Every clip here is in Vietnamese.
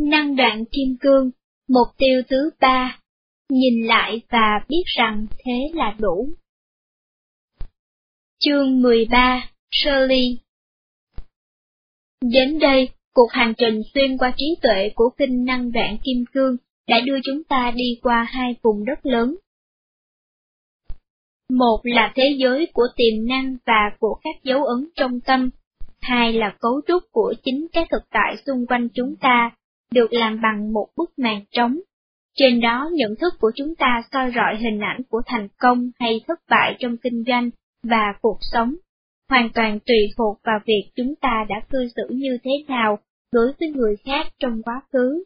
Năng đoạn kim cương, mục tiêu thứ ba, nhìn lại và biết rằng thế là đủ. Chương 13 Shirley Đến đây, cuộc hành trình xuyên qua trí tuệ của kinh năng đoạn kim cương đã đưa chúng ta đi qua hai vùng đất lớn. Một là thế giới của tiềm năng và của các dấu ấn trong tâm, hai là cấu trúc của chính cái thực tại xung quanh chúng ta, được làm bằng một bức màn trống. Trên đó nhận thức của chúng ta soi rọi hình ảnh của thành công hay thất bại trong kinh doanh và cuộc sống, hoàn toàn tùy thuộc vào việc chúng ta đã cư xử như thế nào đối với người khác trong quá khứ.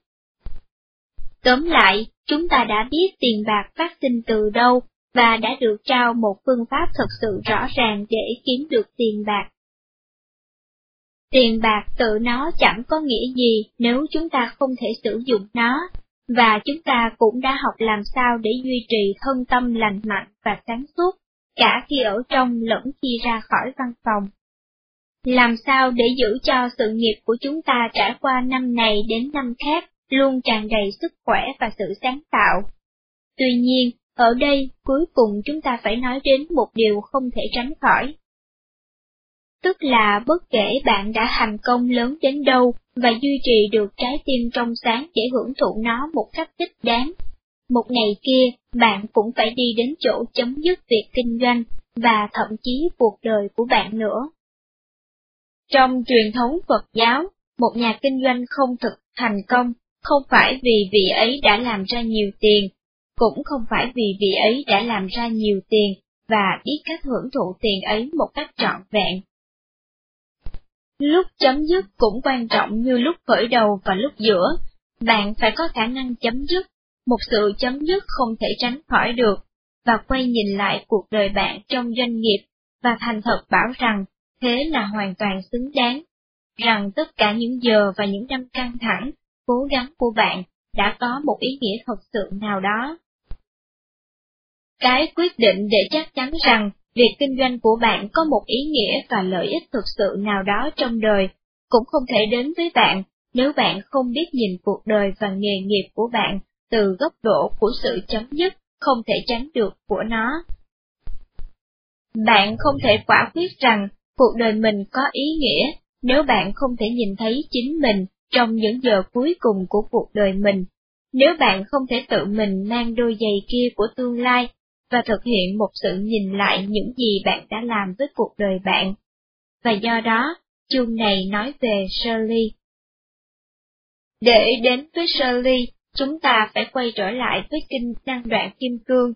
Tóm lại, chúng ta đã biết tiền bạc phát sinh từ đâu và đã được trao một phương pháp thật sự rõ ràng để kiếm được tiền bạc. Tiền bạc tự nó chẳng có nghĩa gì nếu chúng ta không thể sử dụng nó, và chúng ta cũng đã học làm sao để duy trì thân tâm lành mạnh và sáng suốt, cả khi ở trong lẫn khi ra khỏi văn phòng. Làm sao để giữ cho sự nghiệp của chúng ta trải qua năm này đến năm khác luôn tràn đầy sức khỏe và sự sáng tạo. Tuy nhiên, ở đây cuối cùng chúng ta phải nói đến một điều không thể tránh khỏi. Tức là bất kể bạn đã thành công lớn đến đâu và duy trì được trái tim trong sáng để hưởng thụ nó một cách thích đáng, một ngày kia bạn cũng phải đi đến chỗ chấm dứt việc kinh doanh và thậm chí cuộc đời của bạn nữa. Trong truyền thống Phật giáo, một nhà kinh doanh không thực thành công không phải vì vị ấy đã làm ra nhiều tiền, cũng không phải vì vị ấy đã làm ra nhiều tiền và biết cách hưởng thụ tiền ấy một cách trọn vẹn. Lúc chấm dứt cũng quan trọng như lúc khởi đầu và lúc giữa, bạn phải có khả năng chấm dứt, một sự chấm dứt không thể tránh khỏi được, và quay nhìn lại cuộc đời bạn trong doanh nghiệp, và thành thật bảo rằng thế là hoàn toàn xứng đáng, rằng tất cả những giờ và những năm căng thẳng, cố gắng của bạn đã có một ý nghĩa thật sự nào đó. Cái quyết định để chắc chắn rằng việc kinh doanh của bạn có một ý nghĩa và lợi ích thực sự nào đó trong đời, cũng không thể đến với bạn nếu bạn không biết nhìn cuộc đời và nghề nghiệp của bạn từ góc độ của sự chấm dứt không thể tránh được của nó. Bạn không thể quả quyết rằng cuộc đời mình có ý nghĩa nếu bạn không thể nhìn thấy chính mình trong những giờ cuối cùng của cuộc đời mình, nếu bạn không thể tự mình mang đôi giày kia của tương lai và thực hiện một sự nhìn lại những gì bạn đã làm với cuộc đời bạn. Và do đó, chương này nói về Shirley. Để đến với Shirley, chúng ta phải quay trở lại với kinh năng đoạn kim cương.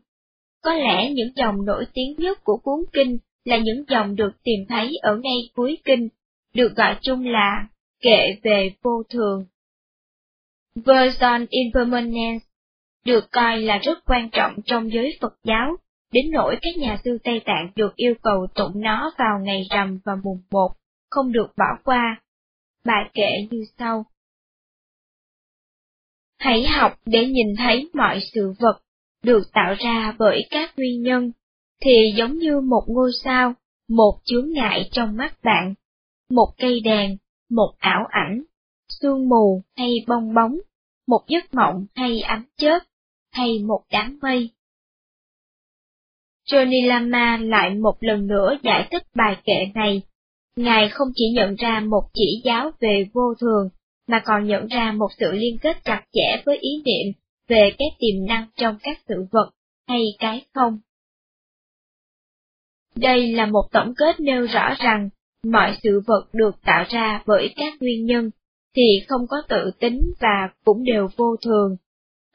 Có lẽ những dòng nổi tiếng nhất của cuốn kinh là những dòng được tìm thấy ở ngay cuối kinh, được gọi chung là kệ về vô thường. Version Impermanence được coi là rất quan trọng trong giới Phật giáo, đến nỗi các nhà sư Tây Tạng được yêu cầu tụng nó vào ngày rằm và mùng một, không được bỏ qua. Bà kể như sau. Hãy học để nhìn thấy mọi sự vật được tạo ra bởi các nguyên nhân, thì giống như một ngôi sao, một chướng ngại trong mắt bạn, một cây đèn, một ảo ảnh, sương mù hay bong bóng, một giấc mộng hay ánh chớp, hay một đám mây. Johnny Lama lại một lần nữa giải thích bài kệ này. Ngài không chỉ nhận ra một chỉ giáo về vô thường, mà còn nhận ra một sự liên kết chặt chẽ với ý niệm về cái tiềm năng trong các sự vật hay cái không. Đây là một tổng kết nêu rõ rằng mọi sự vật được tạo ra bởi các nguyên nhân, thì không có tự tính và cũng đều vô thường.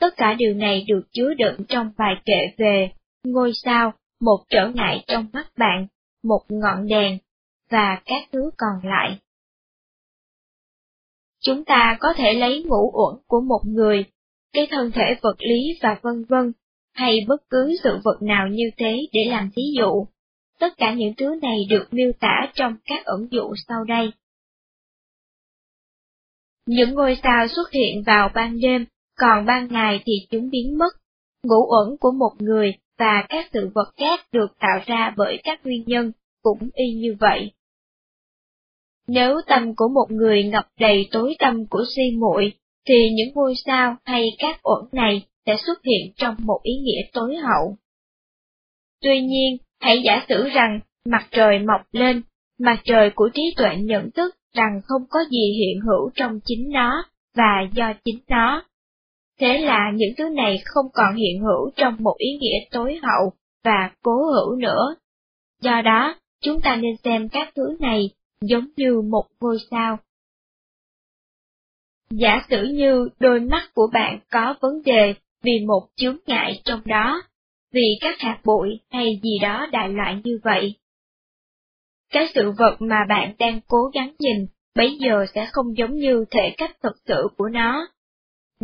Tất cả điều này được chứa đựng trong bài kệ về ngôi sao, một trở ngại trong mắt bạn, một ngọn đèn, và các thứ còn lại. Chúng ta có thể lấy ngũ uẩn của một người, cái thân thể vật lý và vân vân, hay bất cứ sự vật nào như thế để làm thí dụ. Tất cả những thứ này được miêu tả trong các ẩn dụ sau đây. Những ngôi sao xuất hiện vào ban đêm, còn ban ngày thì chúng biến mất. Ngũ uẩn của một người và các sự vật khác được tạo ra bởi các nguyên nhân cũng y như vậy. Nếu tâm của một người ngập đầy tối tâm của si muội, thì những ngôi sao hay các uẩn này sẽ xuất hiện trong một ý nghĩa tối hậu. Tuy nhiên, hãy giả sử rằng mặt trời mọc lên, mặt trời của trí tuệ nhận thức rằng không có gì hiện hữu trong chính nó và do chính nó. Thế là những thứ này không còn hiện hữu trong một ý nghĩa tối hậu và cố hữu nữa. Do đó, chúng ta nên xem các thứ này giống như một ngôi sao. Giả sử như đôi mắt của bạn có vấn đề vì một chướng ngại trong đó, vì các hạt bụi hay gì đó đại loại như vậy. Cái sự vật mà bạn đang cố gắng nhìn bấy giờ sẽ không giống như thể cách thực sự của nó.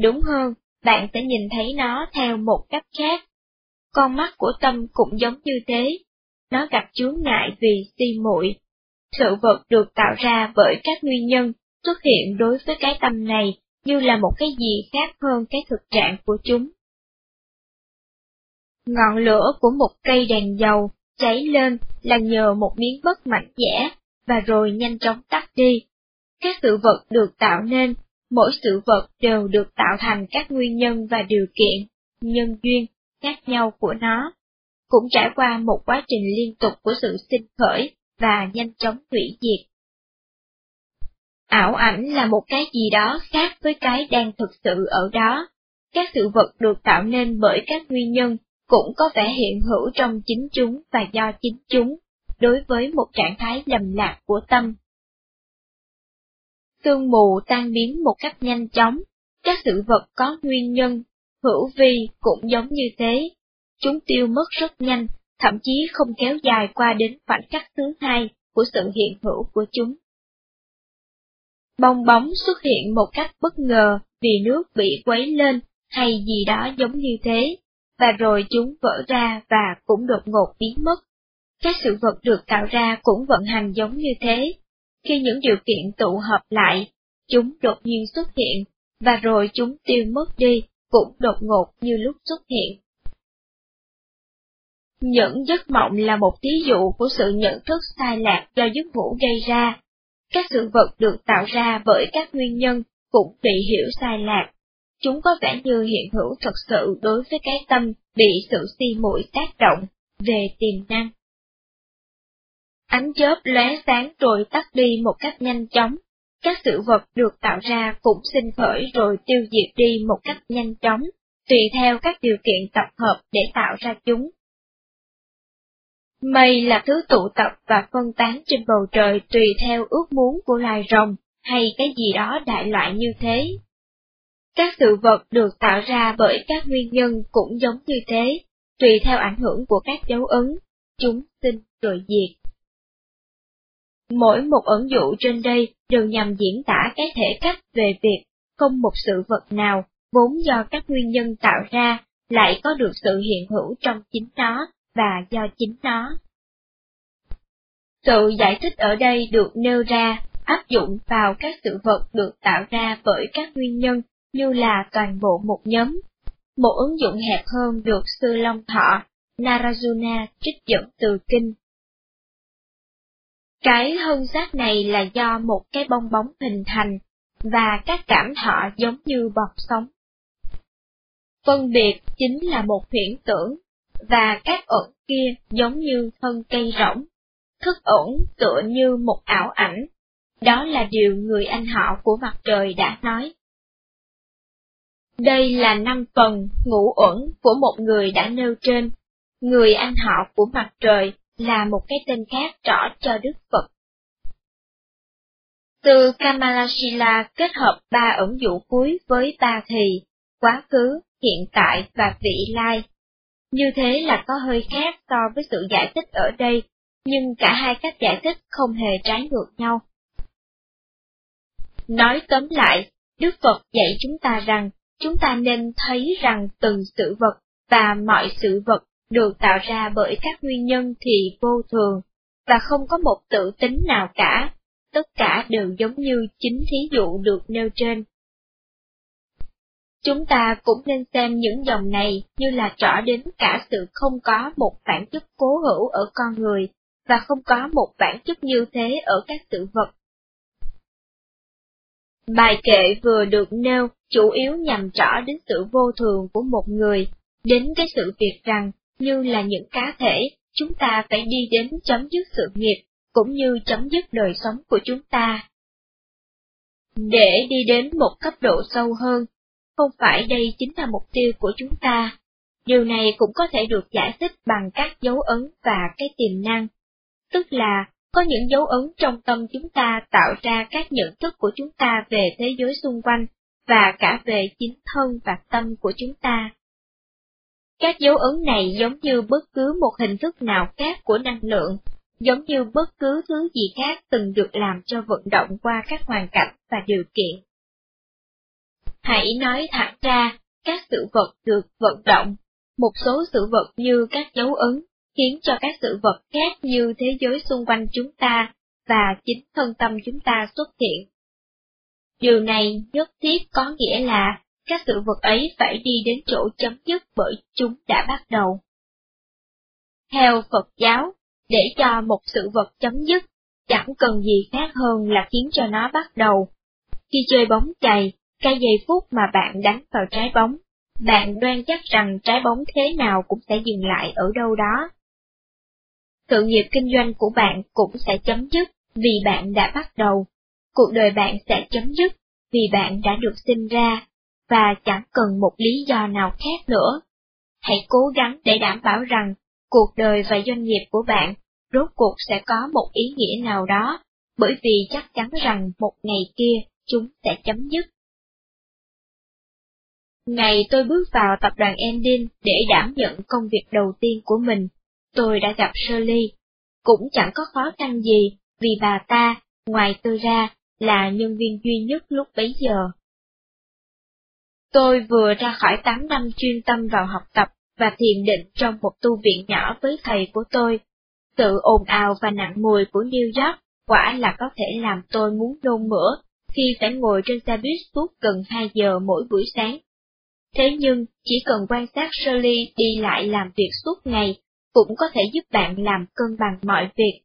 Đúng hơn, bạn sẽ nhìn thấy nó theo một cách khác. Con mắt của tâm cũng giống như thế, nó gặp chướng ngại vì si muội. Sự vật được tạo ra bởi các nguyên nhân xuất hiện đối với cái tâm này như là một cái gì khác hơn cái thực trạng của chúng. Ngọn lửa của một cây đèn dầu cháy lên là nhờ một miếng bất mạnh dẻ, và rồi nhanh chóng tắt đi. Các sự vật được tạo nên, mỗi sự vật đều được tạo thành các nguyên nhân và điều kiện, nhân duyên, khác nhau của nó, cũng trải qua một quá trình liên tục của sự sinh khởi và nhanh chóng hủy diệt. Ảo ảnh là một cái gì đó khác với cái đang thực sự ở đó. Các sự vật được tạo nên bởi các nguyên nhân cũng có vẻ hiện hữu trong chính chúng và do chính chúng, đối với một trạng thái lầm lạc của tâm. Sương mù tan biến một cách nhanh chóng, các sự vật có nguyên nhân, hữu vi cũng giống như thế. Chúng tiêu mất rất nhanh, thậm chí không kéo dài qua đến khoảnh khắc thứ hai của sự hiện hữu của chúng. Bong bóng xuất hiện một cách bất ngờ vì nước bị quấy lên hay gì đó giống như thế, và rồi chúng vỡ ra và cũng đột ngột biến mất. Các sự vật được tạo ra cũng vận hành giống như thế. Khi những điều kiện tụ hợp lại, chúng đột nhiên xuất hiện, và rồi chúng tiêu mất đi, cũng đột ngột như lúc xuất hiện. Những giấc mộng là một thí dụ của sự nhận thức sai lạc do giấc ngủ gây ra. Các sự vật được tạo ra bởi các nguyên nhân cũng bị hiểu sai lạc, chúng có vẻ như hiện hữu thật sự đối với cái tâm bị sự si muội tác động về tiềm năng. Ánh chớp lóe sáng rồi tắt đi một cách nhanh chóng, các sự vật được tạo ra cũng sinh khởi rồi tiêu diệt đi một cách nhanh chóng, tùy theo các điều kiện tập hợp để tạo ra chúng. Mây là thứ tụ tập và phân tán trên bầu trời tùy theo ước muốn của loài rồng, hay cái gì đó đại loại như thế. Các sự vật được tạo ra bởi các nguyên nhân cũng giống như thế, tùy theo ảnh hưởng của các dấu ấn, chúng sinh rồi diệt. Mỗi một ẩn dụ trên đây đều nhằm diễn tả cái thể cách về việc không một sự vật nào vốn do các nguyên nhân tạo ra lại có được sự hiện hữu trong chính nó và do chính nó. Sự giải thích ở đây được nêu ra áp dụng vào các sự vật được tạo ra bởi các nguyên nhân như là toàn bộ một nhóm. Một ứng dụng hẹp hơn được sư Long Thọ, Narajuna trích dẫn từ kinh. Cái hân giác này là do một cái bong bóng hình thành, và các cảm thọ giống như bọt sóng. Phân biệt chính là một huyễn tưởng, và các ẩn kia giống như thân cây rỗng. Thức ẩn tựa như một ảo ảnh. Đó là điều người anh họ của mặt trời đã nói. Đây là năm phần ngũ uẩn của một người đã nêu trên. Người anh họ của mặt trời là một cái tên khác rõ cho Đức Phật. Từ Kamalashila kết hợp ba ẩn dụ cuối với ba thì, quá khứ, hiện tại và vị lai. Như thế là có hơi khác so với sự giải thích ở đây, nhưng cả hai cách giải thích không hề trái ngược nhau. Nói tóm lại, Đức Phật dạy chúng ta rằng, chúng ta nên thấy rằng từng sự vật và mọi sự vật được tạo ra bởi các nguyên nhân thì vô thường, và không có một tự tính nào cả, tất cả đều giống như chính thí dụ được nêu trên. Chúng ta cũng nên xem những dòng này như là trỏ đến cả sự không có một bản chất cố hữu ở con người, và không có một bản chất như thế ở các sự vật. Bài kệ vừa được nêu chủ yếu nhằm trỏ đến sự vô thường của một người, đến cái sự việc rằng, như là những cá thể, chúng ta phải đi đến chấm dứt sự nghiệp, cũng như chấm dứt đời sống của chúng ta. Để đi đến một cấp độ sâu hơn, không phải đây chính là mục tiêu của chúng ta. Điều này cũng có thể được giải thích bằng các dấu ấn và cái tiềm năng. Tức là, có những dấu ấn trong tâm chúng ta tạo ra các nhận thức của chúng ta về thế giới xung quanh, và cả về chính thân và tâm của chúng ta. Các dấu ấn này giống như bất cứ một hình thức nào khác của năng lượng, giống như bất cứ thứ gì khác từng được làm cho vận động qua các hoàn cảnh và điều kiện. Hãy nói thẳng ra, các sự vật được vận động, một số sự vật như các dấu ấn, khiến cho các sự vật khác như thế giới xung quanh chúng ta và chính thân tâm chúng ta xuất hiện. Điều này nhất thiết có nghĩa là các sự vật ấy phải đi đến chỗ chấm dứt bởi chúng đã bắt đầu. Theo Phật giáo, để cho một sự vật chấm dứt, chẳng cần gì khác hơn là khiến cho nó bắt đầu. Khi chơi bóng chày, cái giây phút mà bạn đánh vào trái bóng, bạn đoan chắc rằng trái bóng thế nào cũng sẽ dừng lại ở đâu đó. Sự nghiệp kinh doanh của bạn cũng sẽ chấm dứt vì bạn đã bắt đầu. Cuộc đời bạn sẽ chấm dứt vì bạn đã được sinh ra, và chẳng cần một lý do nào khác nữa. Hãy cố gắng để đảm bảo rằng cuộc đời và doanh nghiệp của bạn rốt cuộc sẽ có một ý nghĩa nào đó, bởi vì chắc chắn rằng một ngày kia chúng sẽ chấm dứt. Ngày tôi bước vào tập đoàn Endin để đảm nhận công việc đầu tiên của mình, tôi đã gặp Shirley. Cũng chẳng có khó khăn gì, vì bà ta, ngoài tôi ra, là nhân viên duy nhất lúc bấy giờ. Tôi vừa ra khỏi 8 năm chuyên tâm vào học tập và thiền định trong một tu viện nhỏ với thầy của tôi. Sự ồn ào và nặng mùi của New York quả là có thể làm tôi muốn nôn mửa khi phải ngồi trên xe buýt suốt gần 2 giờ mỗi buổi sáng. Thế nhưng, chỉ cần quan sát Shirley đi lại làm việc suốt ngày, cũng có thể giúp bạn làm cân bằng mọi việc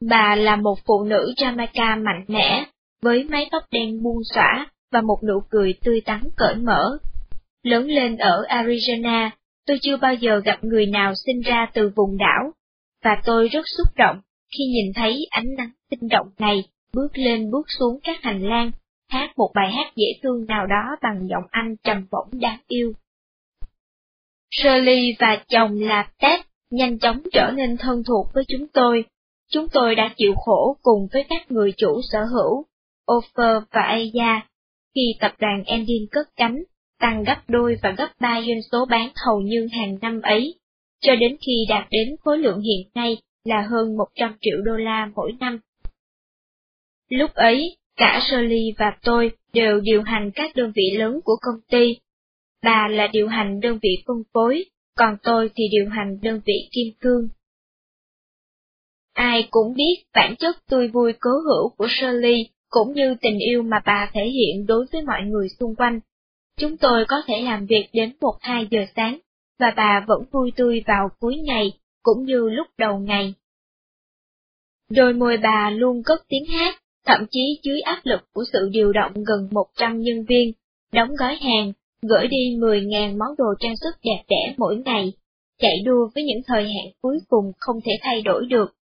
Bà là một phụ nữ Jamaica mạnh mẽ, với mái tóc đen buông xõa và một nụ cười tươi tắn cởi mở. Lớn lên ở Arizona, tôi chưa bao giờ gặp người nào sinh ra từ vùng đảo, và tôi rất xúc động khi nhìn thấy ánh nắng sinh động này bước lên bước xuống các hành lang, hát một bài hát dễ thương nào đó bằng giọng Anh trầm bổng đáng yêu. Shirley và chồng là Ted nhanh chóng trở nên thân thuộc với chúng tôi, Chúng tôi đã chịu khổ cùng với các người chủ sở hữu, Ofer và Aya, khi tập đoàn Endin cất cánh, tăng gấp đôi và gấp ba doanh số bán hầu như hàng năm ấy, cho đến khi đạt đến khối lượng hiện nay là hơn 100 triệu đô la mỗi năm. Lúc ấy, cả Shirley và tôi đều điều hành các đơn vị lớn của công ty. Bà là điều hành đơn vị phân phối, còn tôi thì điều hành đơn vị kim cương. Ai cũng biết bản chất tươi vui cố hữu của Shirley, cũng như tình yêu mà bà thể hiện đối với mọi người xung quanh. Chúng tôi có thể làm việc đến 1-2 giờ sáng, và bà vẫn vui tươi vào cuối ngày, cũng như lúc đầu ngày. Đôi môi bà luôn cất tiếng hát, thậm chí dưới áp lực của sự điều động gần 100 nhân viên, đóng gói hàng, gửi đi 10.000 món đồ trang sức đẹp đẽ mỗi ngày, chạy đua với những thời hạn cuối cùng không thể thay đổi được,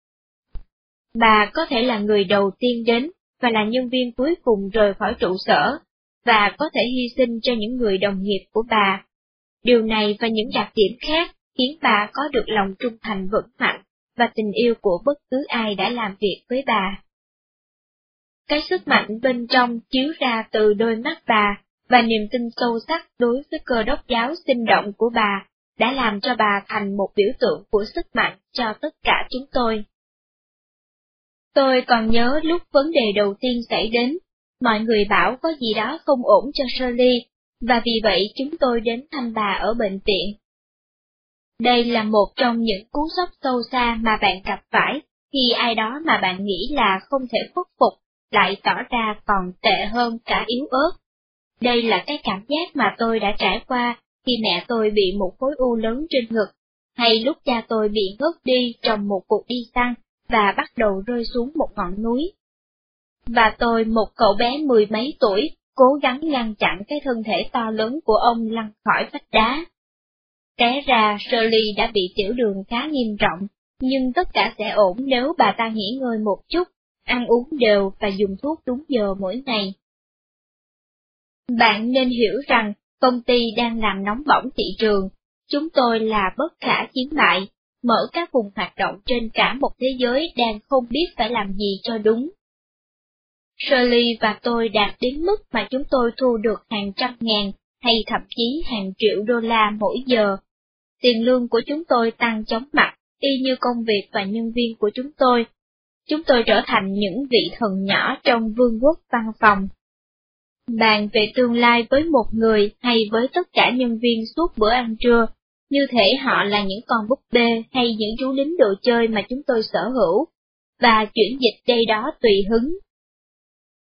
Bà có thể là người đầu tiên đến và là nhân viên cuối cùng rời khỏi trụ sở, và có thể hy sinh cho những người đồng nghiệp của bà. Điều này và những đặc điểm khác khiến bà có được lòng trung thành vững mạnh và tình yêu của bất cứ ai đã làm việc với bà. Cái sức mạnh bên trong chiếu ra từ đôi mắt bà và niềm tin sâu sắc đối với cơ đốc giáo sinh động của bà đã làm cho bà thành một biểu tượng của sức mạnh cho tất cả chúng tôi. Tôi còn nhớ lúc vấn đề đầu tiên xảy đến, mọi người bảo có gì đó không ổn cho Shirley, và vì vậy chúng tôi đến thăm bà ở bệnh viện. Đây là một trong những cú sốc sâu xa mà bạn gặp phải khi ai đó mà bạn nghĩ là không thể khuất phục, lại tỏ ra còn tệ hơn cả yếu ớt. Đây là cái cảm giác mà tôi đã trải qua khi mẹ tôi bị một khối u lớn trên ngực, hay lúc cha tôi bị ngất đi trong một cuộc đi săn và bắt đầu rơi xuống một ngọn núi. Và tôi một cậu bé mười mấy tuổi, cố gắng ngăn chặn cái thân thể to lớn của ông lăn khỏi vách đá. Té ra Shirley đã bị tiểu đường khá nghiêm trọng, nhưng tất cả sẽ ổn nếu bà ta nghỉ ngơi một chút, ăn uống đều và dùng thuốc đúng giờ mỗi ngày. Bạn nên hiểu rằng công ty đang làm nóng bỏng thị trường, chúng tôi là bất khả chiến bại, mở các vùng hoạt động trên cả một thế giới đang không biết phải làm gì cho đúng. Shirley và tôi đạt đến mức mà chúng tôi thu được hàng trăm ngàn hay thậm chí hàng triệu đô la mỗi giờ. Tiền lương của chúng tôi tăng chóng mặt, y như công việc và nhân viên của chúng tôi. Chúng tôi trở thành những vị thần nhỏ trong vương quốc văn phòng. Bàn về tương lai với một người hay với tất cả nhân viên suốt bữa ăn trưa, như thể họ là những con búp bê hay những chú lính đồ chơi mà chúng tôi sở hữu, và chuyển dịch đây đó tùy hứng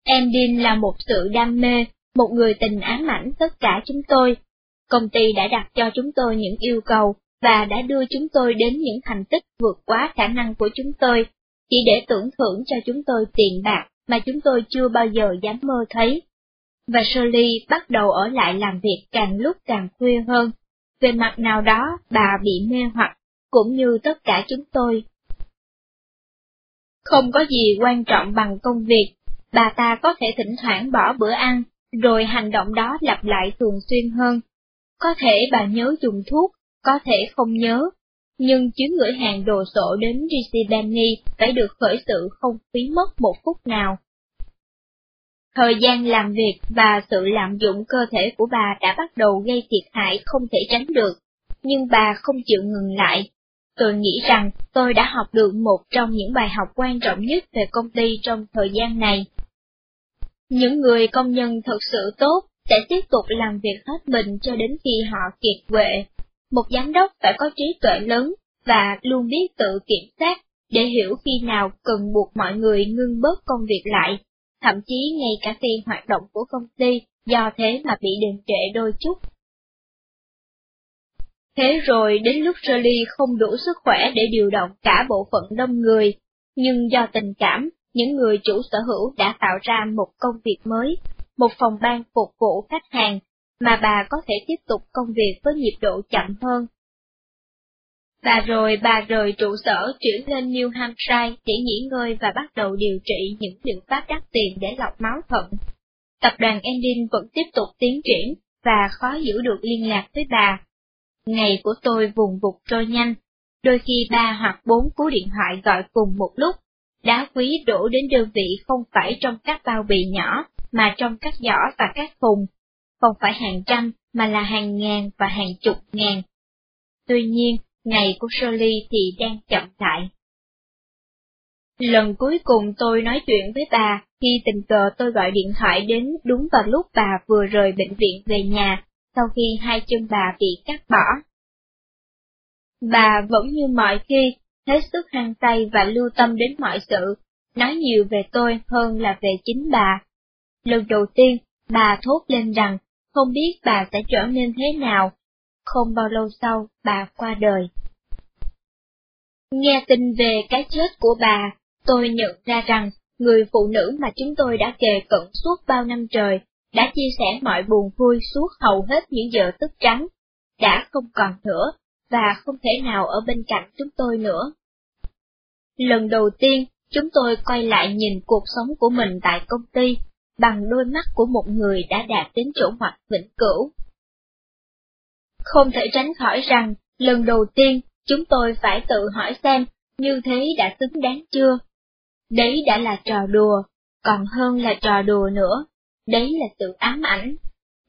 Em Dean là một sự đam mê, một người tình ám ảnh tất cả chúng tôi. Công ty đã đặt cho chúng tôi những yêu cầu và đã đưa chúng tôi đến những thành tích vượt quá khả năng của chúng tôi, chỉ để tưởng thưởng cho chúng tôi tiền bạc mà chúng tôi chưa bao giờ dám mơ thấy. Và Shirley bắt đầu ở lại làm việc càng lúc càng khuya hơn. Về mặt nào đó, bà bị mê hoặc, cũng như tất cả chúng tôi. Không có gì quan trọng bằng công việc, bà ta có thể thỉnh thoảng bỏ bữa ăn, rồi hành động đó lặp lại thường xuyên hơn. Có thể bà nhớ dùng thuốc, có thể không nhớ, nhưng chuyến gửi hàng đồ sộ đến GC Benny phải được khởi sự không phí mất một phút nào. Thời gian làm việc và sự lạm dụng cơ thể của bà đã bắt đầu gây thiệt hại không thể tránh được, nhưng bà không chịu ngừng lại. Tôi nghĩ rằng tôi đã học được một trong những bài học quan trọng nhất về công ty trong thời gian này. Những người công nhân thật sự tốt sẽ tiếp tục làm việc hết mình cho đến khi họ kiệt quệ. Một giám đốc phải có trí tuệ lớn và luôn biết tự kiểm soát để hiểu khi nào cần buộc mọi người ngưng bớt công việc lại, thậm chí ngay cả tiền hoạt động của công ty do thế mà bị đình trệ đôi chút. Thế rồi đến lúc Shirley không đủ sức khỏe để điều động cả bộ phận đông người, nhưng do tình cảm những người chủ sở hữu đã tạo ra một công việc mới, một phòng ban phục vụ khách hàng, mà bà có thể tiếp tục công việc với nhịp độ chậm hơn. Và rồi bà rời trụ sở chuyển lên New Hampshire để nghỉ ngơi và bắt đầu điều trị những liệu pháp đắt tiền để lọc máu thận. Tập đoàn Endin vẫn tiếp tục tiến triển và khó giữ được liên lạc với bà. Ngày của tôi vùng vụt trôi nhanh, đôi khi ba hoặc bốn cú điện thoại gọi cùng một lúc, Đá quý đổ đến đơn vị không phải trong các bao bì nhỏ, mà trong các giỏ và các thùng, không phải hàng trăm, mà là hàng ngàn và hàng chục ngàn. Tuy nhiên, ngày của Shirley thì đang chậm lại. Lần cuối cùng tôi nói chuyện với bà, khi tình cờ tôi gọi điện thoại đến đúng vào lúc bà vừa rời bệnh viện về nhà, sau khi hai chân bà bị cắt bỏ. Bà vẫn như mọi khi, hết sức hăng say và lưu tâm đến mọi sự, nói nhiều về tôi hơn là về chính bà. Lần đầu tiên, bà thốt lên rằng, không biết bà sẽ trở nên thế nào. Không bao lâu sau, bà qua đời. Nghe tin về cái chết của bà, tôi nhận ra rằng, người phụ nữ mà chúng tôi đã kề cận suốt bao năm trời, đã chia sẻ mọi buồn vui suốt hầu hết những giờ tức trắng, đã không còn nữa, và không thể nào ở bên cạnh chúng tôi nữa. Lần đầu tiên, chúng tôi quay lại nhìn cuộc sống của mình tại công ty, bằng đôi mắt của một người đã đạt đến chỗ ngoặt vĩnh cửu. Không thể tránh khỏi rằng, lần đầu tiên, chúng tôi phải tự hỏi xem, như thế đã xứng đáng chưa? Đấy đã là trò đùa, còn hơn là trò đùa nữa, đấy là sự ám ảnh.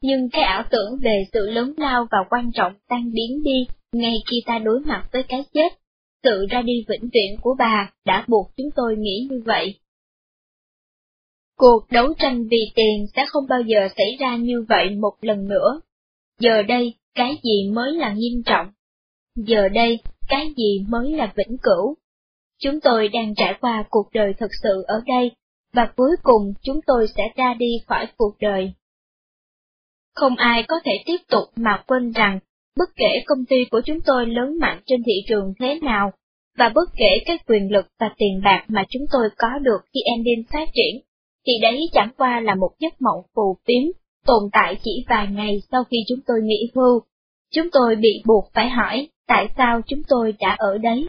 Nhưng cái ảo tưởng về sự lớn lao và quan trọng tan biến đi ngay khi ta đối mặt với cái chết sự ra đi vĩnh viễn của bà đã buộc chúng tôi nghĩ như vậy. Cuộc đấu tranh vì tiền sẽ không bao giờ xảy ra như vậy một lần nữa. Giờ đây, cái gì mới là nghiêm trọng? Giờ đây, cái gì mới là vĩnh cửu? Chúng tôi đang trải qua cuộc đời thực sự ở đây, và cuối cùng chúng tôi sẽ ra đi khỏi cuộc đời. Không ai có thể tiếp tục mà quên rằng bất kể công ty của chúng tôi lớn mạnh trên thị trường thế nào, và bất kể các quyền lực và tiền bạc mà chúng tôi có được khi Endin phát triển, thì đấy chẳng qua là một giấc mộng phù phiếm, tồn tại chỉ vài ngày sau khi chúng tôi nghỉ hưu. Chúng tôi bị buộc phải hỏi, tại sao chúng tôi đã ở đấy.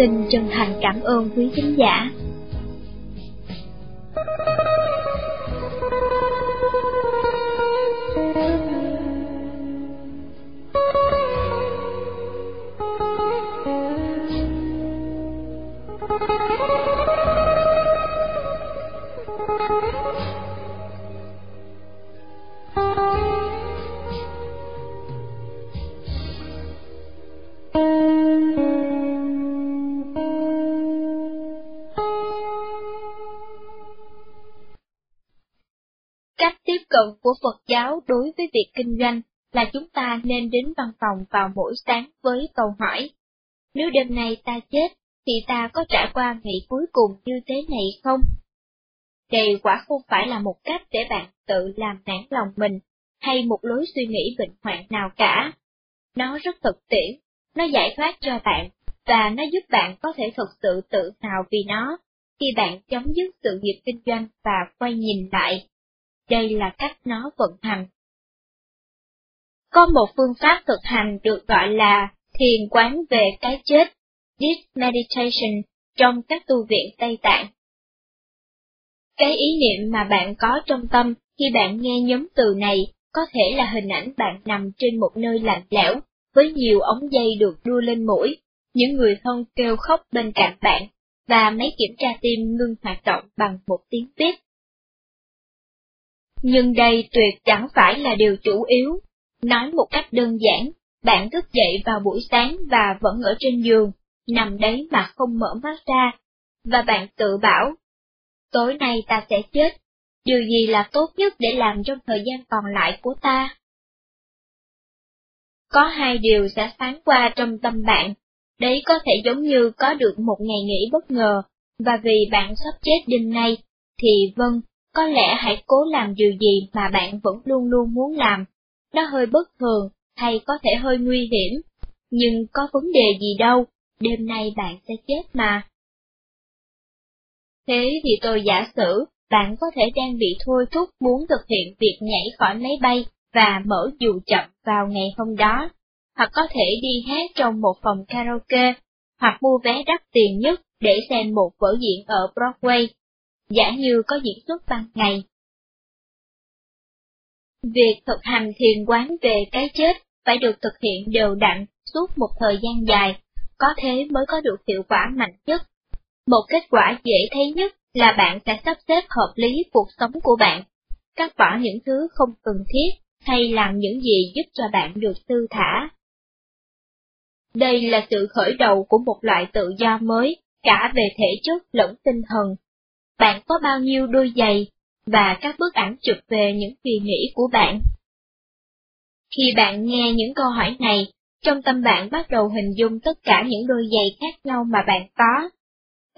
Xin chân thành cảm ơn quý khán giả. Cận của Phật giáo đối với việc kinh doanh là chúng ta nên đến văn phòng vào mỗi sáng với câu hỏi. Nếu đêm nay ta chết, thì ta có trải qua ngày cuối cùng như thế này không? Đây quả không phải là một cách để bạn tự làm nản lòng mình, hay một lối suy nghĩ bệnh hoạn nào cả. Nó rất thực tiễn, nó giải thoát cho bạn, và nó giúp bạn có thể thực sự tự hào vì nó, khi bạn chấm dứt sự nghiệp kinh doanh và quay nhìn lại đây là cách nó vận hành. Có một phương pháp thực hành được gọi là thiền quán về cái chết, Death Meditation, trong các tu viện Tây Tạng. Cái ý niệm mà bạn có trong tâm khi bạn nghe nhóm từ này có thể là hình ảnh bạn nằm trên một nơi lạnh lẽo, với nhiều ống dây được đua lên mũi, những người thân kêu khóc bên cạnh bạn, và máy kiểm tra tim ngưng hoạt động bằng một tiếng bíp. Nhưng đây tuyệt chẳng phải là điều chủ yếu. Nói một cách đơn giản, bạn thức dậy vào buổi sáng và vẫn ở trên giường, nằm đấy mà không mở mắt ra, và bạn tự bảo, tối nay ta sẽ chết, điều gì là tốt nhất để làm trong thời gian còn lại của ta? Có hai điều sẽ sáng qua trong tâm bạn, đấy có thể giống như có được một ngày nghỉ bất ngờ, và vì bạn sắp chết đêm nay, thì vâng, có lẽ hãy cố làm điều gì mà bạn vẫn luôn luôn muốn làm. Nó hơi bất thường, hay có thể hơi nguy hiểm, nhưng có vấn đề gì đâu, đêm nay bạn sẽ chết mà. Thế thì tôi giả sử, bạn có thể đang bị thôi thúc muốn thực hiện việc nhảy khỏi máy bay và mở dù chậm vào ngày hôm đó, hoặc có thể đi hát trong một phòng karaoke, hoặc mua vé đắt tiền nhất để xem một vở diễn ở Broadway, giả như có diễn xuất ban ngày. Việc thực hành thiền quán về cái chết phải được thực hiện đều đặn suốt một thời gian dài, có thế mới có được hiệu quả mạnh nhất. Một kết quả dễ thấy nhất là bạn sẽ sắp xếp hợp lý cuộc sống của bạn, cắt bỏ những thứ không cần thiết hay làm những gì giúp cho bạn được tư thả. Đây là sự khởi đầu của một loại tự do mới, cả về thể chất lẫn tinh thần. Bạn có bao nhiêu đôi giày, và các bức ảnh chụp về những kỳ nghỉ của bạn. Khi bạn nghe những câu hỏi này, trong tâm bạn bắt đầu hình dung tất cả những đôi giày khác nhau mà bạn có.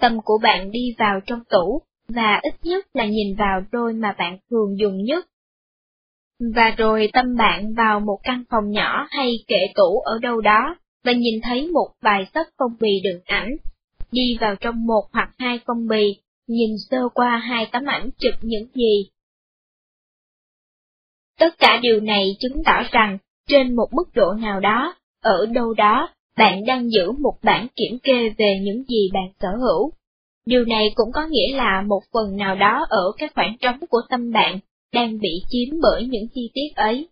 Tâm của bạn đi vào trong tủ, và ít nhất là nhìn vào đôi mà bạn thường dùng nhất. Và rồi tâm bạn vào một căn phòng nhỏ hay kệ tủ ở đâu đó, và nhìn thấy một vài sấp phong bì đựng ảnh. Đi vào trong một hoặc hai phong bì, nhìn sơ qua hai tấm ảnh chụp những gì. Tất cả điều này chứng tỏ rằng, trên một mức độ nào đó, ở đâu đó, bạn đang giữ một bản kiểm kê về những gì bạn sở hữu. Điều này cũng có nghĩa là một phần nào đó ở các khoảng trống của tâm bạn đang bị chiếm bởi những chi tiết ấy.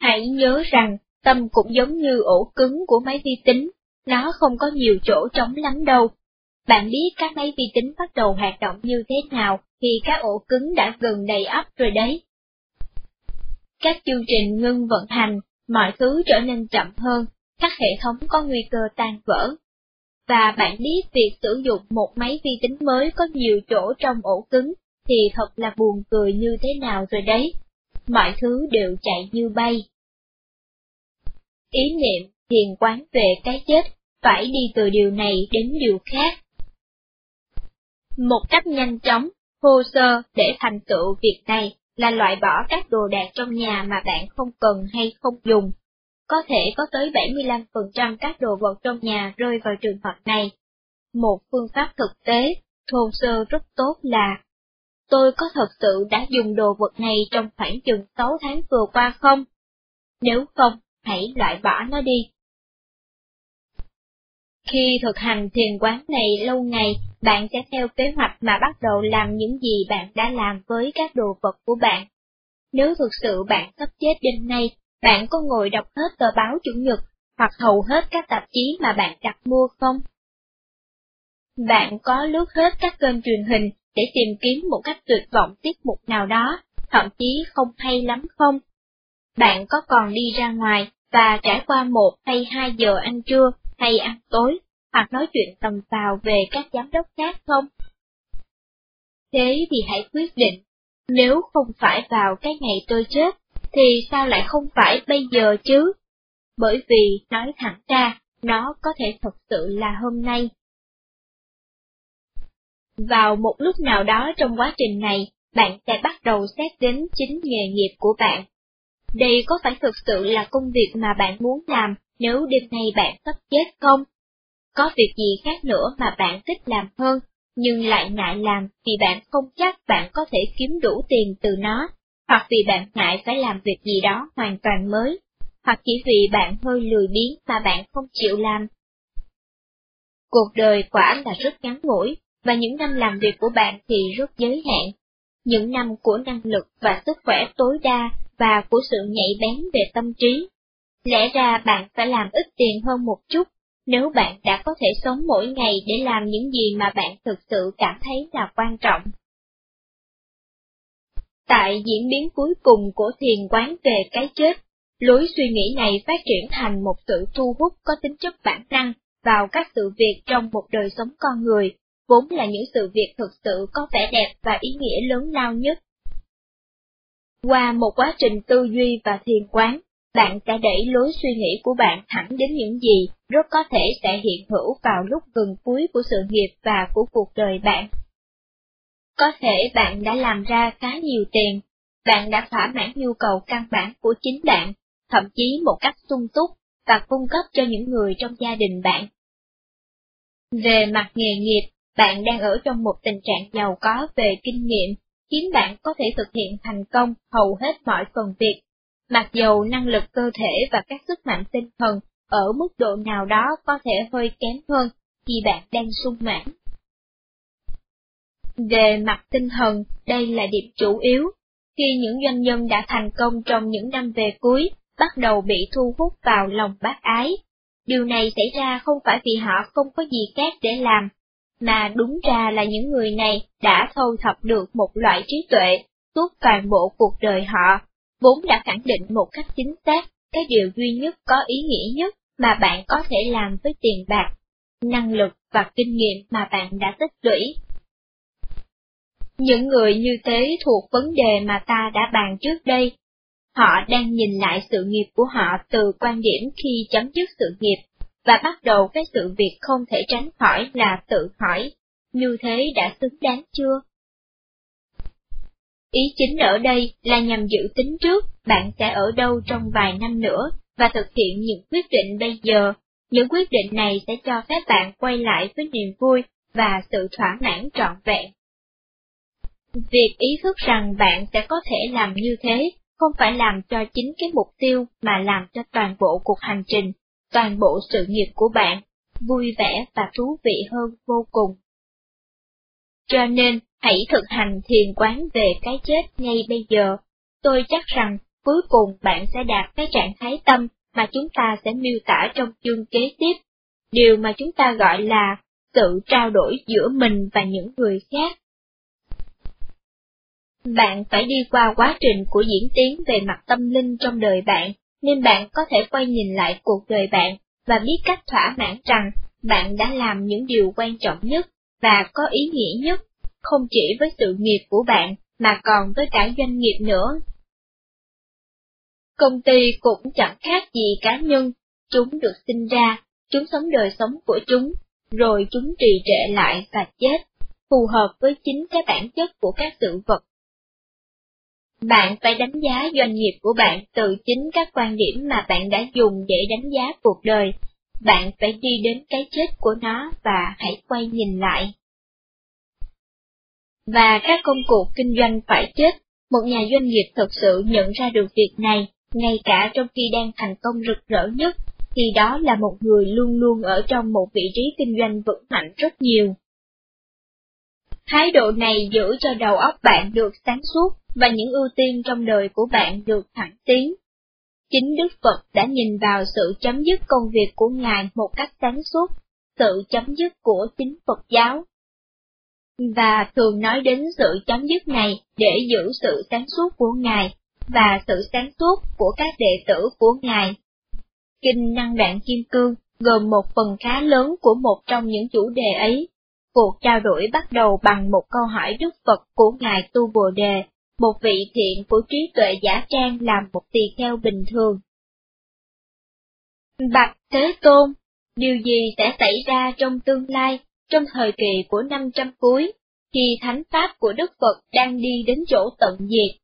Hãy nhớ rằng, tâm cũng giống như ổ cứng của máy vi tính, nó không có nhiều chỗ trống lắm đâu. Bạn biết các máy vi tính bắt đầu hoạt động như thế nào khi các ổ cứng đã gần đầy ắp rồi đấy. Các chương trình ngưng vận hành, mọi thứ trở nên chậm hơn, các hệ thống có nguy cơ tan vỡ. Và bạn biết việc sử dụng một máy vi tính mới có nhiều chỗ trong ổ cứng thì thật là buồn cười như thế nào rồi đấy. Mọi thứ đều chạy như bay. Ý niệm thiền quán về cái chết phải đi từ điều này đến điều khác. Một cách nhanh chóng, hồ sơ để thành tựu việc này là loại bỏ các đồ đạc trong nhà mà bạn không cần hay không dùng. Có thể có tới 75% các đồ vật trong nhà rơi vào trường hợp này. Một phương pháp thực tế, thô sơ rất tốt là Tôi có thật sự đã dùng đồ vật này trong khoảng chừng 6 tháng vừa qua không? Nếu không, hãy loại bỏ nó đi. Khi thực hành thiền quán này lâu ngày, bạn sẽ theo kế hoạch mà bắt đầu làm những gì bạn đã làm với các đồ vật của bạn. Nếu thực sự bạn sắp chết đêm nay, bạn có ngồi đọc hết tờ báo Chủ nhật, hoặc hầu hết các tạp chí mà bạn đặt mua không? Bạn có lướt hết các kênh truyền hình để tìm kiếm một cách tuyệt vọng tiết mục nào đó, thậm chí không hay lắm không? Bạn có còn đi ra ngoài và trải qua một hay hai giờ ăn trưa hay ăn tối, hoặc nói chuyện tầm tào về các giám đốc khác không? Thế thì hãy quyết định, nếu không phải vào cái ngày tôi chết, thì sao lại không phải bây giờ chứ? Bởi vì, nói thẳng ra, nó có thể thật sự là hôm nay. Vào một lúc nào đó trong quá trình này, bạn sẽ bắt đầu xét đến chính nghề nghiệp của bạn. Đây có phải thực sự là công việc mà bạn muốn làm nếu đêm nay bạn sắp chết không? Có việc gì khác nữa mà bạn thích làm hơn, nhưng lại ngại làm vì bạn không chắc bạn có thể kiếm đủ tiền từ nó, hoặc vì bạn ngại phải làm việc gì đó hoàn toàn mới, hoặc chỉ vì bạn hơi lười biếng mà bạn không chịu làm. Cuộc đời quả là rất ngắn ngủi, và những năm làm việc của bạn thì rất giới hạn. Những năm của năng lực và sức khỏe tối đa và của sự nhạy bén về tâm trí. Lẽ ra bạn phải làm ít tiền hơn một chút, nếu bạn đã có thể sống mỗi ngày để làm những gì mà bạn thực sự cảm thấy là quan trọng. Tại diễn biến cuối cùng của thiền quán về cái chết, lối suy nghĩ này phát triển thành một sự thu hút có tính chất bản năng vào các sự việc trong một đời sống con người, vốn là những sự việc thực sự có vẻ đẹp và ý nghĩa lớn lao nhất. Qua một quá trình tư duy và thiền quán, bạn sẽ đẩy lối suy nghĩ của bạn thẳng đến những gì rất có thể sẽ hiện hữu vào lúc gần cuối của sự nghiệp và của cuộc đời bạn. Có thể bạn đã làm ra khá nhiều tiền, bạn đã thỏa mãn nhu cầu căn bản của chính bạn, thậm chí một cách sung túc, và cung cấp cho những người trong gia đình bạn. Về mặt nghề nghiệp, bạn đang ở trong một tình trạng giàu có về kinh nghiệm, khiến bạn có thể thực hiện thành công hầu hết mọi phần việc, mặc dầu năng lực cơ thể và các sức mạnh tinh thần ở mức độ nào đó có thể hơi kém hơn khi bạn đang sung mãn. Về mặt tinh thần, đây là điểm chủ yếu. Khi những doanh nhân đã thành công trong những năm về cuối, bắt đầu bị thu hút vào lòng bác ái. Điều này xảy ra không phải vì họ không có gì khác để làm, mà đúng ra là những người này đã thâu thập được một loại trí tuệ suốt toàn bộ cuộc đời họ, vốn đã khẳng định một cách chính xác cái điều duy nhất có ý nghĩa nhất mà bạn có thể làm với tiền bạc, năng lực và kinh nghiệm mà bạn đã tích lũy. Những người như thế thuộc vấn đề mà ta đã bàn trước đây. Họ đang nhìn lại sự nghiệp của họ từ quan điểm khi chấm dứt sự nghiệp, và bắt đầu cái sự việc không thể tránh khỏi là tự hỏi, như thế đã xứng đáng chưa? Ý chính ở đây là nhằm dự tính trước bạn sẽ ở đâu trong vài năm nữa, và thực hiện những quyết định bây giờ. Những quyết định này sẽ cho phép bạn quay lại với niềm vui và sự thỏa mãn trọn vẹn. Việc ý thức rằng bạn sẽ có thể làm như thế, không phải làm cho chính cái mục tiêu mà làm cho toàn bộ cuộc hành trình, toàn bộ sự nghiệp của bạn, vui vẻ và thú vị hơn vô cùng. Cho nên, hãy thực hành thiền quán về cái chết ngay bây giờ. Tôi chắc rằng, cuối cùng bạn sẽ đạt cái trạng thái tâm mà chúng ta sẽ miêu tả trong chương kế tiếp, điều mà chúng ta gọi là sự trao đổi giữa mình và những người khác. Bạn phải đi qua quá trình của diễn tiến về mặt tâm linh trong đời bạn, nên bạn có thể quay nhìn lại cuộc đời bạn và biết cách thỏa mãn rằng bạn đã làm những điều quan trọng nhất và có ý nghĩa nhất, không chỉ với sự nghiệp của bạn mà còn với cả doanh nghiệp nữa. Công ty cũng chẳng khác gì cá nhân, chúng được sinh ra, chúng sống đời sống của chúng, rồi chúng trì trệ lại và chết, phù hợp với chính cái bản chất của các sự vật bạn phải đánh giá doanh nghiệp của bạn từ chính các quan điểm mà bạn đã dùng để đánh giá cuộc đời. Bạn phải đi đến cái chết của nó và hãy quay nhìn lại. Và các công cụ kinh doanh phải chết, một nhà doanh nghiệp thực sự nhận ra được việc này, ngay cả trong khi đang thành công rực rỡ nhất, thì đó là một người luôn luôn ở trong một vị trí kinh doanh vững mạnh rất nhiều. Thái độ này giữ cho đầu óc bạn được sáng suốt và những ưu tiên trong đời của bạn được thẳng tiến. Chính Đức Phật đã nhìn vào sự chấm dứt công việc của Ngài một cách sáng suốt, sự chấm dứt của chính Phật giáo. Và thường nói đến sự chấm dứt này để giữ sự sáng suốt của Ngài và sự sáng suốt của các đệ tử của Ngài. Kinh Năng Đoạn Kim Cương gồm một phần khá lớn của một trong những chủ đề ấy. Cuộc trao đổi bắt đầu bằng một câu hỏi Đức Phật của Ngài Tu Bồ Đề một vị thiện của trí tuệ giả trang làm một tỳ kheo bình thường. Bạch Thế Tôn, điều gì sẽ xảy ra trong tương lai, trong thời kỳ của 500 cuối, khi thánh pháp của Đức Phật đang đi đến chỗ tận diệt?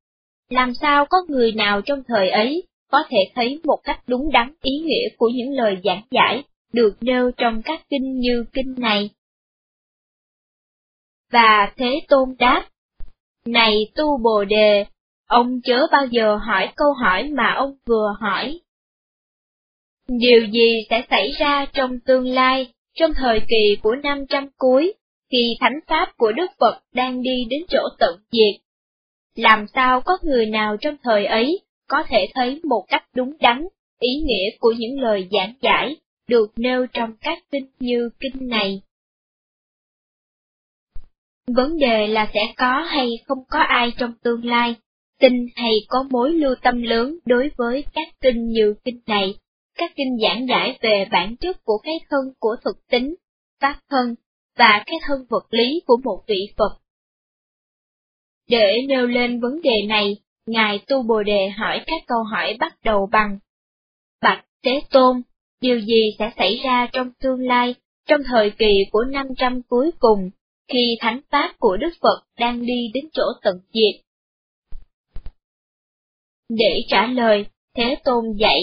Làm sao có người nào trong thời ấy có thể thấy một cách đúng đắn ý nghĩa của những lời giảng giải được nêu trong các kinh như kinh này? Và Thế Tôn đáp, này tu bồ đề, ông chớ bao giờ hỏi câu hỏi mà ông vừa hỏi. Điều gì sẽ xảy ra trong tương lai, trong thời kỳ của 500 cuối, khi thánh pháp của Đức Phật đang đi đến chỗ tận diệt? Làm sao có người nào trong thời ấy có thể thấy một cách đúng đắn ý nghĩa của những lời giảng giải được nêu trong các kinh như kinh này. Vấn đề là sẽ có hay không có ai trong tương lai, tin hay có mối lưu tâm lớn đối với các kinh như kinh này, các kinh giảng giải về bản chất của cái thân của thực tính, pháp thân, và cái thân vật lý của một vị Phật. Để nêu lên vấn đề này, Ngài Tu Bồ Đề hỏi các câu hỏi bắt đầu bằng Bạch Tế Tôn, điều gì sẽ xảy ra trong tương lai, trong thời kỳ của 500 cuối cùng, khi thánh pháp của Đức Phật đang đi đến chỗ tận diệt? Để trả lời, Thế Tôn dạy,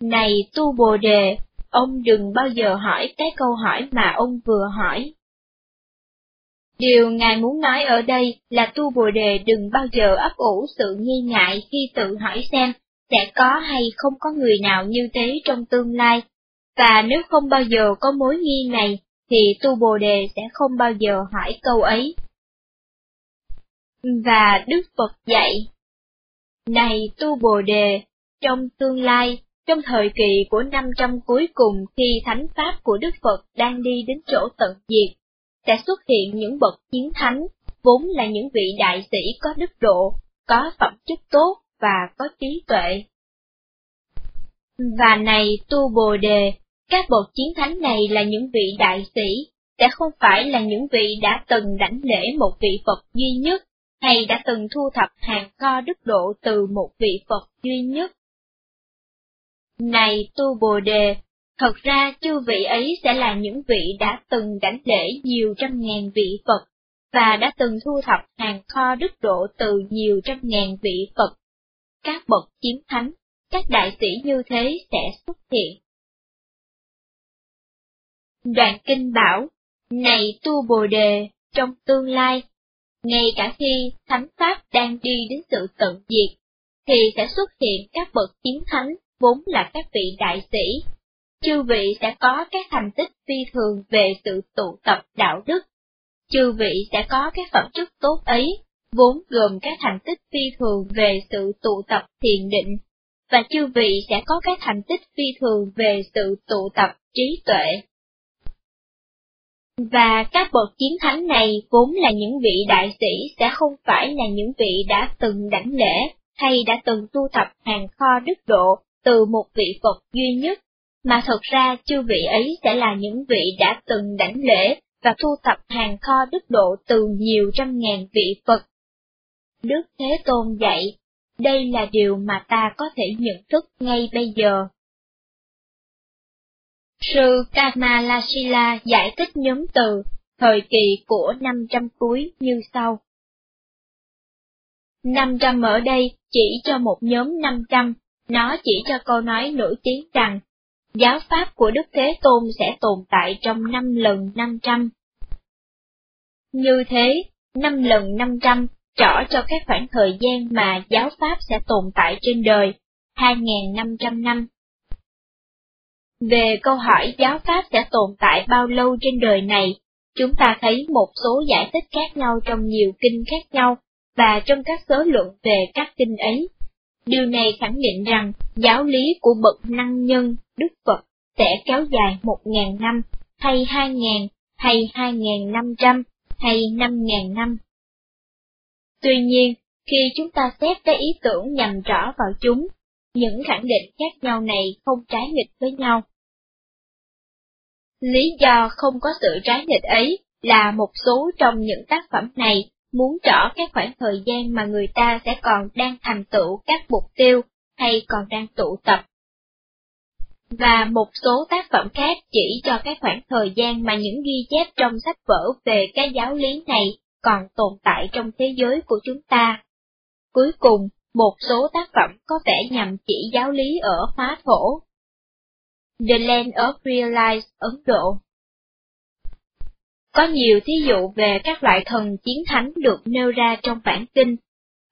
này Tu Bồ Đề, ông đừng bao giờ hỏi cái câu hỏi mà ông vừa hỏi. Điều Ngài muốn nói ở đây là tu Bồ Đề đừng bao giờ ấp ủ sự nghi ngại khi tự hỏi xem sẽ có hay không có người nào như thế trong tương lai, và nếu không bao giờ có mối nghi này, thì tu Bồ Đề sẽ không bao giờ hỏi câu ấy. Và Đức Phật dạy, Này tu Bồ Đề, trong tương lai, trong thời kỳ của 500 cuối cùng khi thánh pháp của Đức Phật đang đi đến chỗ tận diệt, sẽ xuất hiện những bậc chiến thánh, vốn là những vị đại sĩ có đức độ, có phẩm chất tốt và có trí tuệ. Và này tu bồ đề, các bậc chiến thánh này là những vị đại sĩ, sẽ không phải là những vị đã từng đảnh lễ một vị Phật duy nhất, hay đã từng thu thập hàng kho đức độ từ một vị Phật duy nhất. Này tu bồ đề, thật ra chư vị ấy sẽ là những vị đã từng đảnh lễ nhiều trăm ngàn vị Phật, và đã từng thu thập hàng kho đức độ từ nhiều trăm ngàn vị Phật. Các bậc chiến thánh, các đại sĩ như thế sẽ xuất hiện. Đoạn kinh bảo, này tu bồ đề, trong tương lai, ngay cả khi thánh pháp đang đi đến sự tận diệt, thì sẽ xuất hiện các bậc chiến thánh vốn là các vị đại sĩ. Chư vị sẽ có các thành tích phi thường về sự tụ tập đạo đức. Chư vị sẽ có các phẩm chất tốt ấy, vốn gồm các thành tích phi thường về sự tụ tập thiền định, và chư vị sẽ có các thành tích phi thường về sự tụ tập trí tuệ. Và các bậc chiến thánh này vốn là những vị đại sĩ sẽ không phải là những vị đã từng đảnh lễ, hay đã từng tu tập hàng kho đức độ từ một vị Phật duy nhất, mà thật ra chư vị ấy sẽ là những vị đã từng đảnh lễ và thu thập hàng kho đức độ từ nhiều trăm ngàn vị Phật. Đức Thế Tôn dạy, đây là điều mà ta có thể nhận thức ngay bây giờ. Sư Kamalasila giải thích nhóm từ, thời kỳ của 500 cuối như sau. 500 ở đây chỉ cho một nhóm 500 nó chỉ cho câu nói nổi tiếng rằng, giáo pháp của Đức Thế Tôn sẽ tồn tại trong năm lần năm trăm. Như thế, năm lần năm trăm trỏ cho các khoảng thời gian mà giáo pháp sẽ tồn tại trên đời, 2.500 năm. Về câu hỏi giáo pháp sẽ tồn tại bao lâu trên đời này, chúng ta thấy một số giải thích khác nhau trong nhiều kinh khác nhau, và trong các số luận về các kinh ấy. Điều này khẳng định rằng giáo lý của bậc năng nhân Đức Phật sẽ kéo dài một ngàn năm, hay hai ngàn, hay hai ngàn năm trăm, hay năm ngàn năm. Tuy nhiên, khi chúng ta xét cái ý tưởng nhằm rõ vào chúng, những khẳng định khác nhau này không trái nghịch với nhau. Lý do không có sự trái nghịch ấy là một số trong những tác phẩm này muốn rõ các khoảng thời gian mà người ta sẽ còn đang thành tựu các mục tiêu hay còn đang tụ tập. Và một số tác phẩm khác chỉ cho các khoảng thời gian mà những ghi chép trong sách vở về cái giáo lý này còn tồn tại trong thế giới của chúng ta. Cuối cùng, một số tác phẩm có vẻ nhằm chỉ giáo lý ở hóa thổ. The Land of Realized Ấn Độ có nhiều thí dụ về các loại thần chiến thánh được nêu ra trong bản kinh.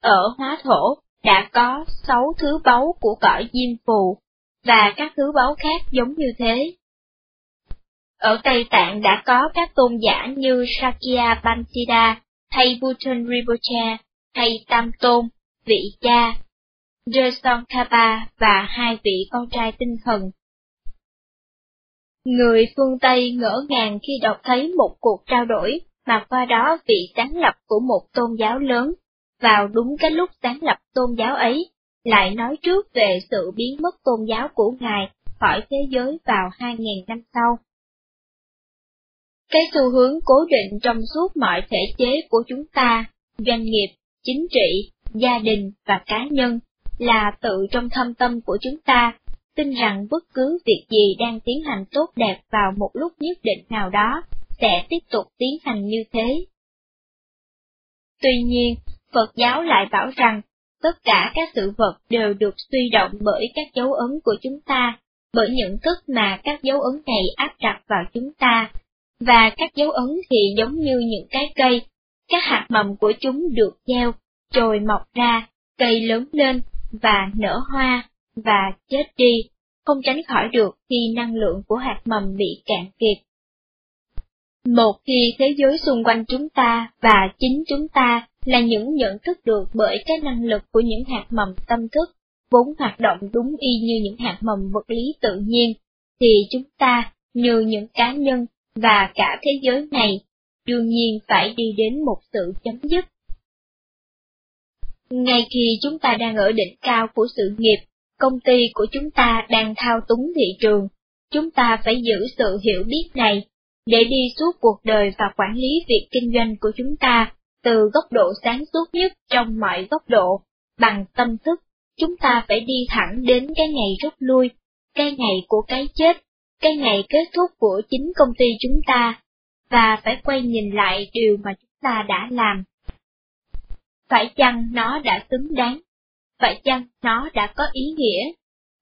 Ở hóa thổ đã có sáu thứ báu của cõi diêm phù, và các thứ báu khác giống như thế. Ở Tây Tạng đã có các tôn giả như Sakya Bantida, hay Bhutan Rinpoche, hay Tam Tôn, vị cha, Jason Kaba và hai vị con trai tinh thần. Người phương Tây ngỡ ngàng khi đọc thấy một cuộc trao đổi mà qua đó vị sáng lập của một tôn giáo lớn, vào đúng cái lúc sáng lập tôn giáo ấy, lại nói trước về sự biến mất tôn giáo của Ngài khỏi thế giới vào 2.000 năm sau. Cái xu hướng cố định trong suốt mọi thể chế của chúng ta, doanh nghiệp, chính trị, gia đình và cá nhân, là tự trong thâm tâm của chúng ta, tin rằng bất cứ việc gì đang tiến hành tốt đẹp vào một lúc nhất định nào đó, sẽ tiếp tục tiến hành như thế. Tuy nhiên, Phật giáo lại bảo rằng, tất cả các sự vật đều được suy động bởi các dấu ấn của chúng ta, bởi những thức mà các dấu ấn này áp đặt vào chúng ta, và các dấu ấn thì giống như những cái cây, các hạt mầm của chúng được gieo, rồi mọc ra, cây lớn lên, và nở hoa, và chết đi, không tránh khỏi được khi năng lượng của hạt mầm bị cạn kiệt. Một khi thế giới xung quanh chúng ta và chính chúng ta là những nhận thức được bởi cái năng lực của những hạt mầm tâm thức, vốn hoạt động đúng y như những hạt mầm vật lý tự nhiên, thì chúng ta, như những cá nhân và cả thế giới này, đương nhiên phải đi đến một sự chấm dứt. Ngay khi chúng ta đang ở đỉnh cao của sự nghiệp, công ty của chúng ta đang thao túng thị trường, chúng ta phải giữ sự hiểu biết này, để đi suốt cuộc đời và quản lý việc kinh doanh của chúng ta từ góc độ sáng suốt nhất trong mọi góc độ, bằng tâm thức, chúng ta phải đi thẳng đến cái ngày rút lui, cái ngày của cái chết, cái ngày kết thúc của chính công ty chúng ta, và phải quay nhìn lại điều mà chúng ta đã làm. Phải chăng nó đã xứng đáng? Vậy chăng nó đã có ý nghĩa?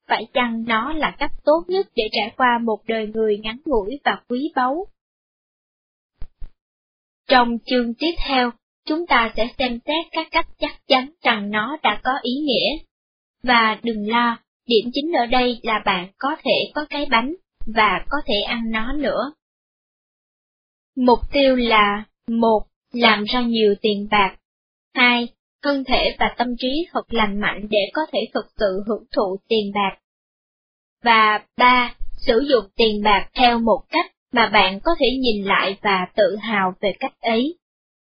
vậy chăng nó là cách tốt nhất để trải qua một đời người ngắn ngủi và quý báu? Trong chương tiếp theo, chúng ta sẽ xem xét các cách chắc chắn rằng nó đã có ý nghĩa. Và đừng lo, điểm chính ở đây là bạn có thể có cái bánh, và có thể ăn nó nữa. Mục tiêu là một Làm ra nhiều tiền bạc 2. Thân thể và tâm trí thật lành mạnh để có thể thực sự hưởng thụ tiền bạc. Và ba Sử dụng tiền bạc theo một cách mà bạn có thể nhìn lại và tự hào về cách ấy.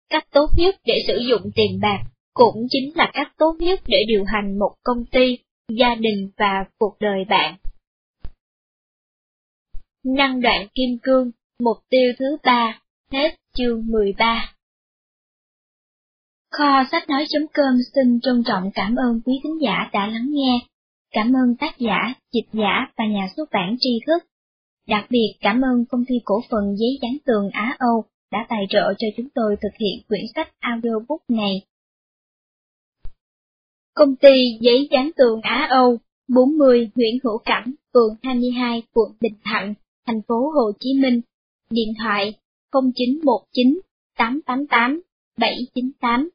Cách tốt nhất để sử dụng tiền bạc cũng chính là cách tốt nhất để điều hành một công ty, gia đình và cuộc đời bạn. Năng đoạn kim cương, mục tiêu thứ ba, hết chương 13. Kho sách nói.com xin trân trọng cảm ơn quý thính giả đã lắng nghe. Cảm ơn tác giả, dịch giả và nhà xuất bản tri thức. Đặc biệt cảm ơn công ty cổ phần giấy dán tường Á Âu đã tài trợ cho chúng tôi thực hiện quyển sách audiobook này. Công ty giấy dán tường Á Âu, 40 Nguyễn Hữu Cảnh, phường 22, quận Bình Thạnh, thành phố Hồ Chí Minh. Điện thoại 0919 888 798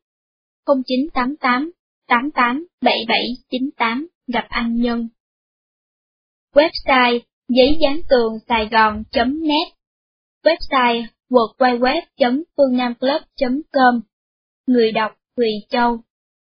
0988 88 7798 gặp anh Nhân. Website giấy dán tường sài gòn.net Website www.phương nam club.com Người đọc Thùy Châu.